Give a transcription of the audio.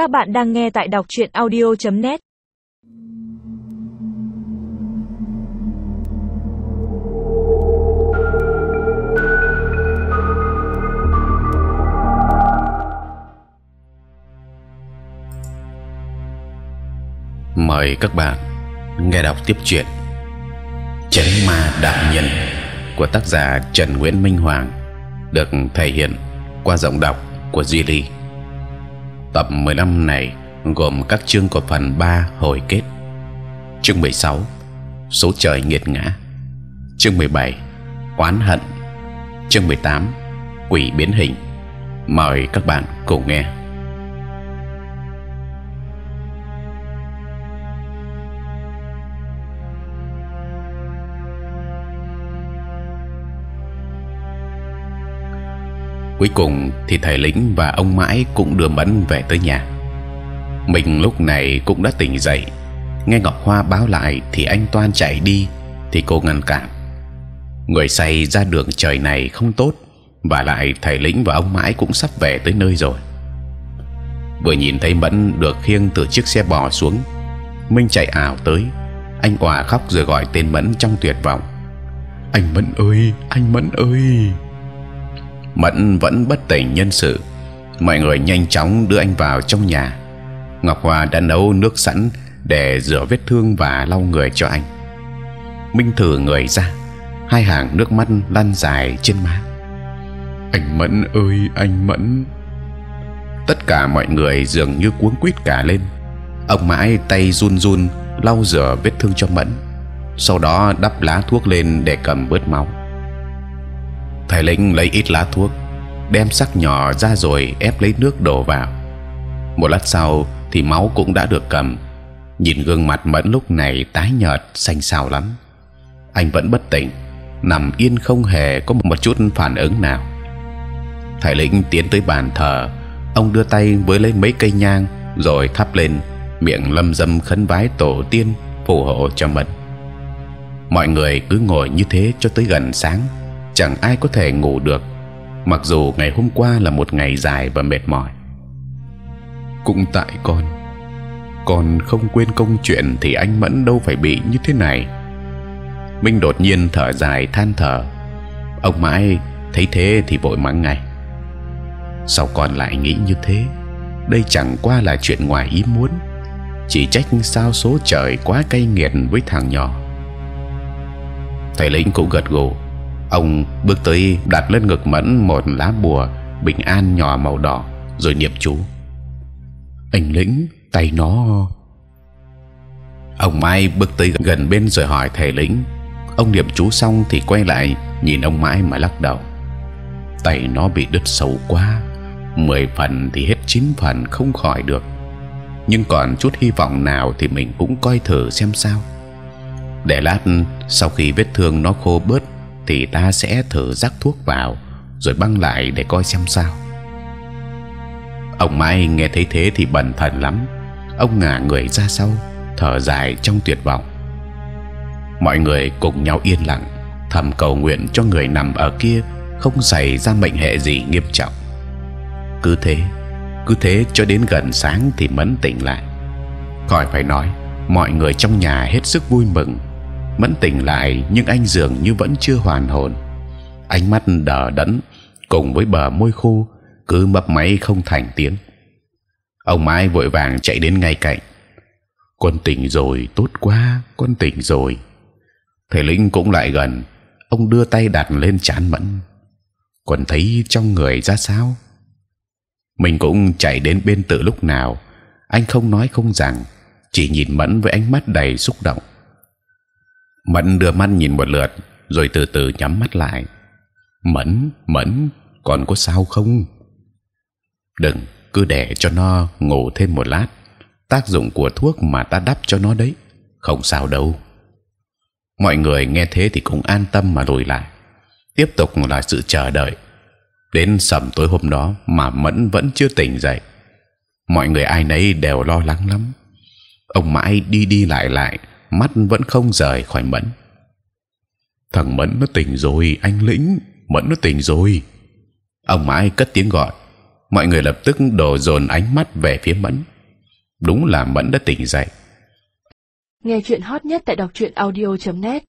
Các bạn đang nghe tại đọc truyện audio.net. Mời các bạn nghe đọc tiếp chuyện Chấn Ma Đạo Nhân của tác giả Trần Nguyễn Minh Hoàng, được thể hiện qua giọng đọc của Duy Ly. Tập 15 này gồm các chương của phần 3 hồi kết, chương 16 số trời nghiệt ngã, chương 17 oán hận, chương 18 quỷ biến hình. Mời các bạn cùng nghe. Cuối cùng thì thầy lĩnh và ông mãi cũng đưa mẫn về tới nhà. Mình lúc này cũng đã tỉnh dậy. Nghe ngọc hoa báo lại thì anh toan chạy đi, thì cô ngăn cản. Người say ra đường trời này không tốt, và lại thầy lĩnh và ông mãi cũng sắp về tới nơi rồi. Vừa nhìn thấy mẫn được khiêng từ chiếc xe bò xuống, minh chạy ảo tới. Anh òa khóc rồi gọi tên mẫn trong tuyệt vọng. Anh mẫn ơi, anh mẫn ơi! Mẫn vẫn bất tỉnh nhân sự. Mọi người nhanh chóng đưa anh vào trong nhà. Ngọc hoa đã nấu nước sẵn để rửa vết thương và lau người cho anh. Minh thử người ra. Hai hàng nước mắt lăn dài trên má. Anh mẫn ơi, anh mẫn. Tất cả mọi người dường như cuống quýt cả lên. Ông mãi tay run run lau rửa vết thương cho mẫn. Sau đó đắp lá thuốc lên để cầm bớt máu thầy lĩnh lấy ít lá thuốc, đem sắc nhỏ ra rồi ép lấy nước đổ vào. Một lát sau thì máu cũng đã được cầm. Nhìn gương mặt mẫn lúc này tái nhợt, xanh xao lắm. Anh vẫn bất tỉnh, nằm yên không hề có một chút phản ứng nào. Thầy lĩnh tiến tới bàn thờ, ông đưa tay với lấy mấy cây nhang rồi thắp lên, miệng lâm dâm khấn vái tổ tiên phù hộ cho mẫn. Mọi người cứ ngồi như thế cho tới gần sáng chẳng ai có thể ngủ được, mặc dù ngày hôm qua là một ngày dài và mệt mỏi. Cũng tại con con không quên công chuyện thì anh mẫn đâu phải bị như thế này. Minh đột nhiên thở dài than thở. Ông mãi thấy thế thì vội mắng ngay. Sao con lại nghĩ như thế? Đây chẳng qua là chuyện ngoài ý muốn. Chỉ trách sao số trời quá cay nghiệt với thằng nhỏ. Thầy lĩnh cũng gật gù ông bước tới, đặt lên ngực mẫn một lá bùa bình an nhỏ màu đỏ, rồi niệm chú. Anh lĩnh tay nó. Ông mai bước tới gần bên rồi hỏi thầy lĩnh. Ông niệm chú xong thì quay lại, nhìn ông mãi mà lắc đầu. Tay nó bị đứt sâu quá, mười phần thì hết chín phần không khỏi được. Nhưng còn chút hy vọng nào thì mình cũng coi thử xem sao. Để lát, sau khi vết thương nó khô bớt thì ta sẽ thử rắc thuốc vào rồi băng lại để coi xem sao. Ông Mai nghe thấy thế thì bần thần lắm. Ông ngả người ra sau, thở dài trong tuyệt vọng. Mọi người cùng nhau yên lặng, thầm cầu nguyện cho người nằm ở kia không xảy ra mệnh hệ gì nghiêm trọng. Cứ thế, cứ thế cho đến gần sáng thì mẫn tỉnh lại. khỏi phải nói, mọi người trong nhà hết sức vui mừng mẫn tỉnh lại, nhưng anh dường như vẫn chưa hoàn hồn. Ánh mắt đờ đẫn cùng với bờ môi khô cứ mấp máy không thành tiếng. Ông mãi vội vàng chạy đến ngay cạnh. Con tỉnh rồi, tốt quá, con tỉnh rồi. Thầy linh cũng lại gần, ông đưa tay đặt lên chán mẫn. Còn thấy trong người ra sao? Mình cũng chạy đến bên tự lúc nào, anh không nói không rằng, chỉ nhìn mẫn với ánh mắt đầy xúc động mẫn đưa mắt nhìn một lượt, rồi từ từ nhắm mắt lại. Mẫn mẫn, còn có sao không? Đừng, cứ để cho nó ngủ thêm một lát. Tác dụng của thuốc mà ta đắp cho nó đấy, không sao đâu. Mọi người nghe thế thì cũng an tâm mà lùi lại. Tiếp tục là sự chờ đợi. Đến sầm tối hôm đó mà mẫn vẫn chưa tỉnh dậy. Mọi người ai nấy đều lo lắng lắm. Ông mãi đi đi lại lại mắt vẫn không rời khỏi mẫn. Thằng mẫn nó tỉnh rồi, anh lĩnh. Mẫn nó tỉnh rồi. Ông mãi cất tiếng gọi. Mọi người lập tức đổ dồn ánh mắt về phía mẫn. Đúng là mẫn đã tỉnh dậy. Nghe chuyện hot nhất tại đọc truyện audio .net.